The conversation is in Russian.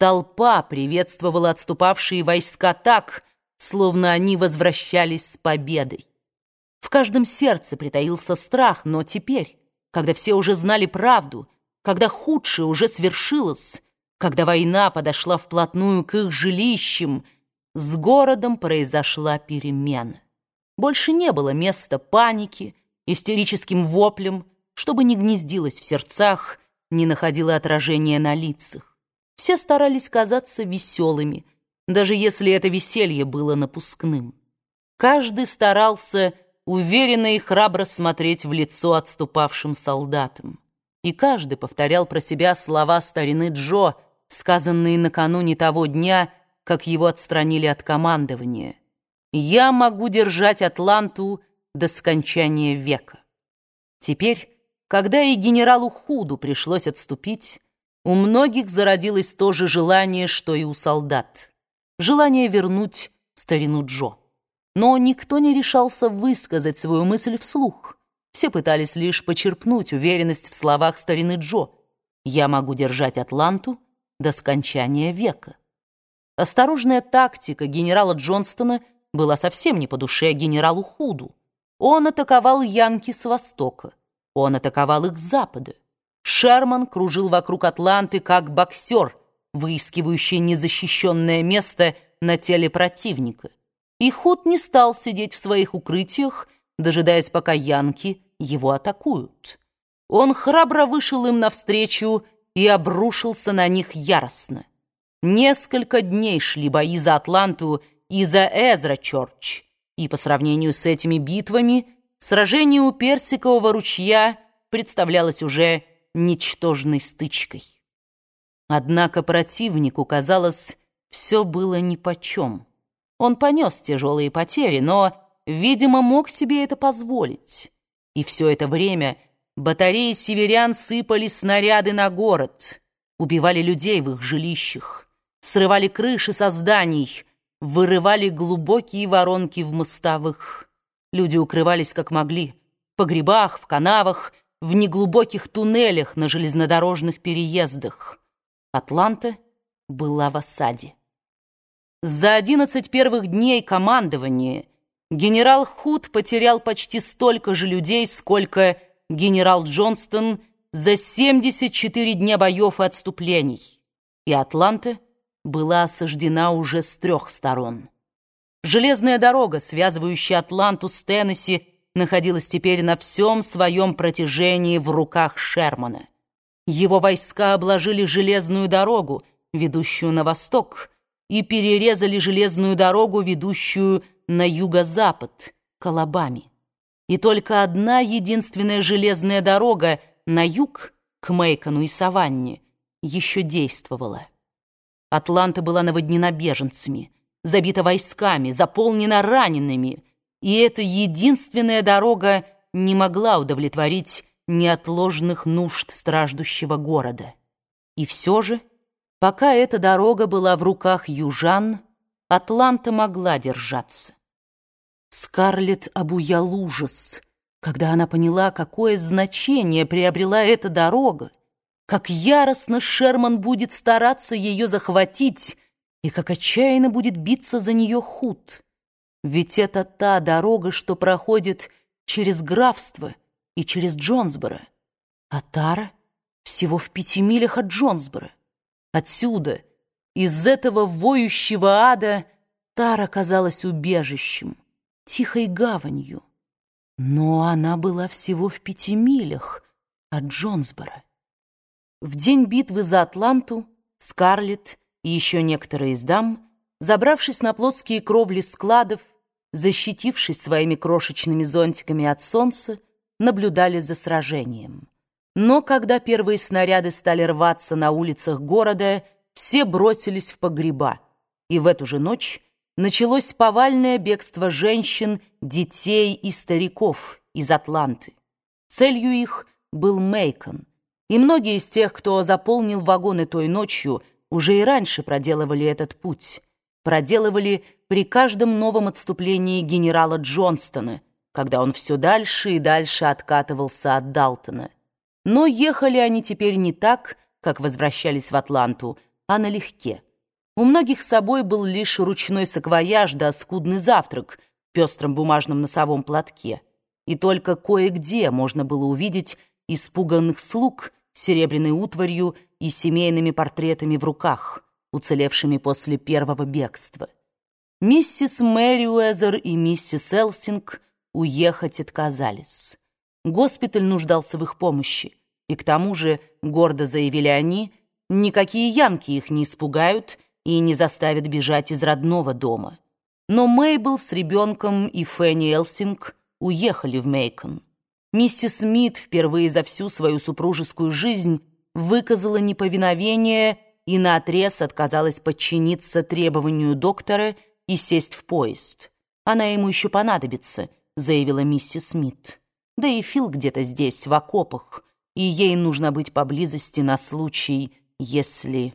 Толпа приветствовала отступавшие войска так, словно они возвращались с победой. В каждом сердце притаился страх, но теперь, когда все уже знали правду, когда худшее уже свершилось, когда война подошла вплотную к их жилищам, с городом произошла перемена. Больше не было места панике, истерическим воплям, чтобы не гнездилось в сердцах, не находило отражения на лицах. Все старались казаться веселыми, даже если это веселье было напускным. Каждый старался уверенно и храбро смотреть в лицо отступавшим солдатам. И каждый повторял про себя слова старины Джо, сказанные накануне того дня, как его отстранили от командования. «Я могу держать Атланту до скончания века». Теперь, когда и генералу Худу пришлось отступить, у многих зародилось то же желание, что и у солдат. Желание вернуть старину Джо. Но никто не решался высказать свою мысль вслух. Все пытались лишь почерпнуть уверенность в словах старины Джо. «Я могу держать Атланту до скончания века». Осторожная тактика генерала Джонстона была совсем не по душе генералу Худу. Он атаковал Янки с востока. Он атаковал их с запада. Шерман кружил вокруг Атланты как боксер, выискивающий незащищенное место на теле противника. И Худ не стал сидеть в своих укрытиях, дожидаясь, пока янки его атакуют. Он храбро вышел им навстречу и обрушился на них яростно. Несколько дней шли бои за Атланту и за Эзра-Чорч, и по сравнению с этими битвами сражение у Персикового ручья представлялось уже ничтожной стычкой. Однако противнику, казалось, все было нипочем. Он понес тяжелые потери, но, видимо, мог себе это позволить. И все это время батареи северян сыпали снаряды на город, убивали людей в их жилищах, срывали крыши со зданий, вырывали глубокие воронки в мостовых. Люди укрывались как могли, в погребах, в канавах, в неглубоких туннелях на железнодорожных переездах. Атланта была в осаде. За одиннадцать первых дней командования генерал Худ потерял почти столько же людей, сколько генерал Джонстон за 74 дня боев и отступлений. И Атланта была осаждена уже с трех сторон. Железная дорога, связывающая Атланту с Теннесси, находилась теперь на всем своем протяжении в руках Шермана. Его войска обложили железную дорогу, ведущую на восток, и перерезали железную дорогу, ведущую на юго-запад, Колобами. И только одна единственная железная дорога на юг, к Мейкону и Саванне, еще действовала. Атланта была наводнена беженцами, забита войсками, заполнена ранеными, и эта единственная дорога не могла удовлетворить неотложных нужд страждущего города. И все же Пока эта дорога была в руках южан, Атланта могла держаться. Скарлетт обуял ужас, когда она поняла, какое значение приобрела эта дорога, как яростно Шерман будет стараться ее захватить и как отчаянно будет биться за нее худ. Ведь это та дорога, что проходит через графство и через Джонсборо, а Тара всего в пяти милях от Джонсборо. Отсюда, из этого воющего ада, Тара казалась убежищем, тихой гаванью. Но она была всего в пяти милях от Джонсбора. В день битвы за Атланту Скарлетт и еще некоторые из дам, забравшись на плоские кровли складов, защитившись своими крошечными зонтиками от солнца, наблюдали за сражением. Но когда первые снаряды стали рваться на улицах города, все бросились в погреба. И в эту же ночь началось повальное бегство женщин, детей и стариков из Атланты. Целью их был Мейкон. И многие из тех, кто заполнил вагоны той ночью, уже и раньше проделывали этот путь. Проделывали при каждом новом отступлении генерала Джонстона, когда он все дальше и дальше откатывался от Далтона. Но ехали они теперь не так, как возвращались в Атланту, а налегке. У многих с собой был лишь ручной саквояж да скудный завтрак в пестром бумажном носовом платке. И только кое-где можно было увидеть испуганных слуг серебряной утварью и семейными портретами в руках, уцелевшими после первого бегства. Миссис Мэри Уэзер и миссис Элсинг уехать отказались. Госпиталь нуждался в их помощи, и к тому же, гордо заявили они, никакие янки их не испугают и не заставят бежать из родного дома. Но Мейбл с ребенком и Фенни Элсинг уехали в Мейкон. Миссис Смит впервые за всю свою супружескую жизнь выказала неповиновение и наотрез отказалась подчиниться требованию доктора и сесть в поезд. «Она ему еще понадобится», — заявила миссис Смит. «Да и Фил где-то здесь, в окопах, и ей нужно быть поблизости на случай, если...»